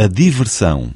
a diversão.